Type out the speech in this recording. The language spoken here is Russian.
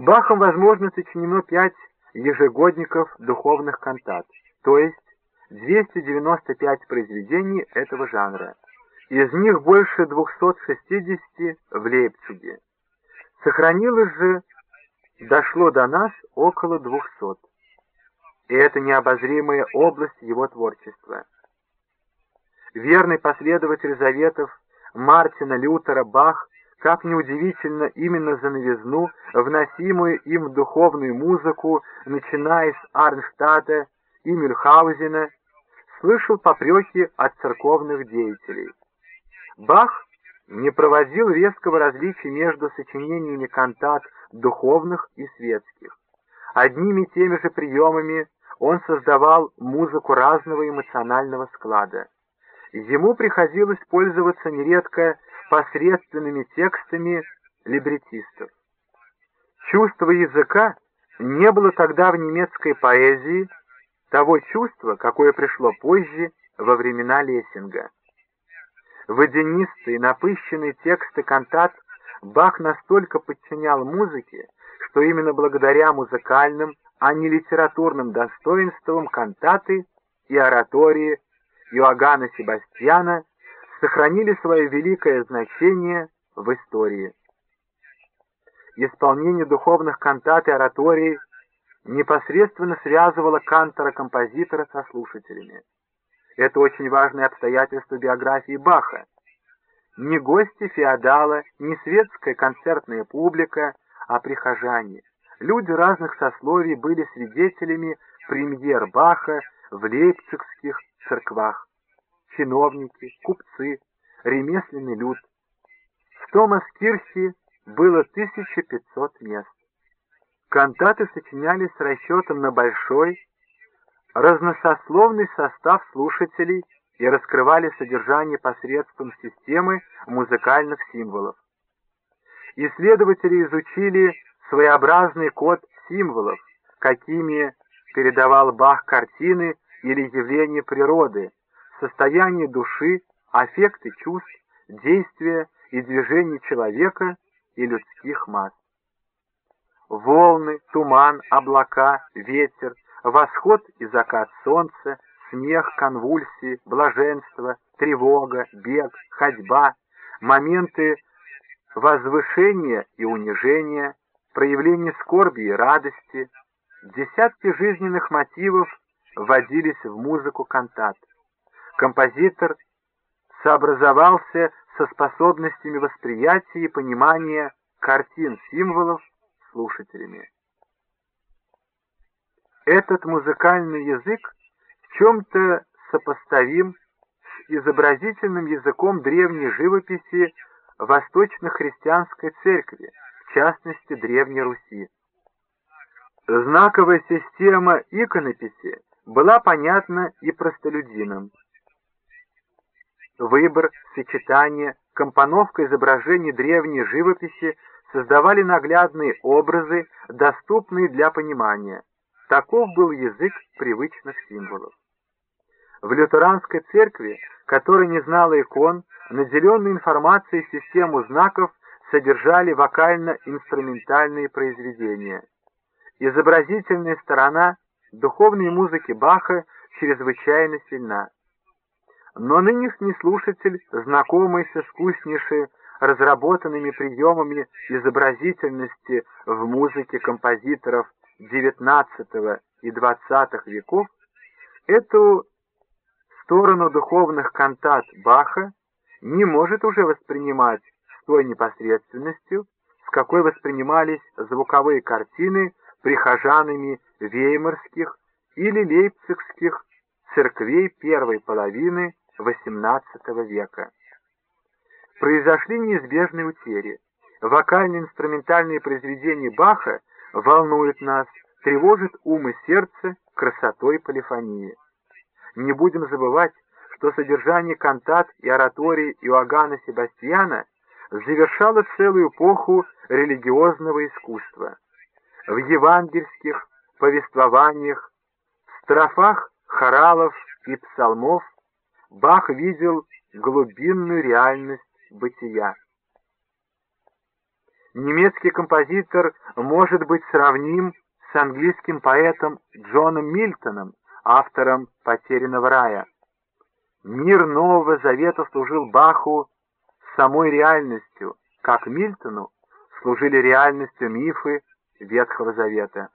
Бахом, возможно, сочинено пять ежегодников духовных кантат, то есть 295 произведений этого жанра. Из них больше 260 в Лейпциге. Сохранилось же, дошло до нас около 200. И это необозримая область его творчества. Верный последователь заветов Мартина Лютера Бах, как неудивительно, именно за новизну, вносимую им в духовную музыку, начиная с Арнштадта и Мюльхаузена, слышал попреки от церковных деятелей. Бах не проводил резкого различия между сочинениями кантат духовных и светских. Одними и теми же приемами он создавал музыку разного эмоционального склада. Ему приходилось пользоваться нередко посредственными текстами либретистов. Чувство языка не было тогда в немецкой поэзии того чувства, какое пришло позже во времена Лессинга. Водянистые, напыщенные тексты кантат Бах настолько подчинял музыке, что именно благодаря музыкальным, а не литературным достоинствам кантаты и оратории Иоганна Себастьяна сохранили свое великое значение в истории. Исполнение духовных кантат и ораторий непосредственно связывало кантора-композитора со слушателями. Это очень важное обстоятельство биографии Баха. Не гости феодала, не светская концертная публика, а прихожане. Люди разных сословий были свидетелями премьер Баха в лейпцигских церквах. Чиновники, купцы, ремесленный люд. В Томас-Кирхе было 1500 мест. Кантаты сочинялись с расчетом на большой, разносословный состав слушателей и раскрывали содержание посредством системы музыкальных символов. Исследователи изучили своеобразный код символов, какими передавал Бах картины или явления природы, состояние души, аффекты чувств, действия и движения человека и людских масс. Волны, туман, облака, ветер — восход и закат солнца, смех, конвульсии, блаженство, тревога, бег, ходьба, моменты возвышения и унижения, проявление скорби и радости, десятки жизненных мотивов вводились в музыку кантат. Композитор сообразовался со способностями восприятия и понимания картин символов слушателями. Этот музыкальный язык в чем-то сопоставим с изобразительным языком древней живописи Восточно-христианской церкви, в частности Древней Руси. Знаковая система иконописи была понятна и простолюдинам. Выбор, сочетание, компоновка изображений древней живописи создавали наглядные образы, доступные для понимания. Таков был язык привычных символов. В лютеранской церкви, которая не знала икон, наделенные информацией систему знаков содержали вокально-инструментальные произведения. Изобразительная сторона духовной музыки Баха чрезвычайно сильна. Но нынешний слушатель, знакомый с искуснейшей разработанными приемами изобразительности в музыке композиторов XIX и XX веков эту сторону духовных кантат Баха не может уже воспринимать с той непосредственностью, с какой воспринимались звуковые картины прихожанами веймарских или лейпцигских церквей первой половины XVIII века. Произошли неизбежные утери. Вокально-инструментальные произведения Баха волнует нас, тревожит ум и сердце красотой полифонии. Не будем забывать, что содержание кантат и ораторий Иоганна Себастьяна завершало целую эпоху религиозного искусства. В евангельских повествованиях, в строфах хоралов и псалмов Бах видел глубинную реальность бытия. немецкий композитор может быть сравним с английским поэтом Джоном Мильтоном, автором «Потерянного рая». Мир Нового Завета служил Баху самой реальностью, как Мильтону служили реальностью мифы Ветхого Завета.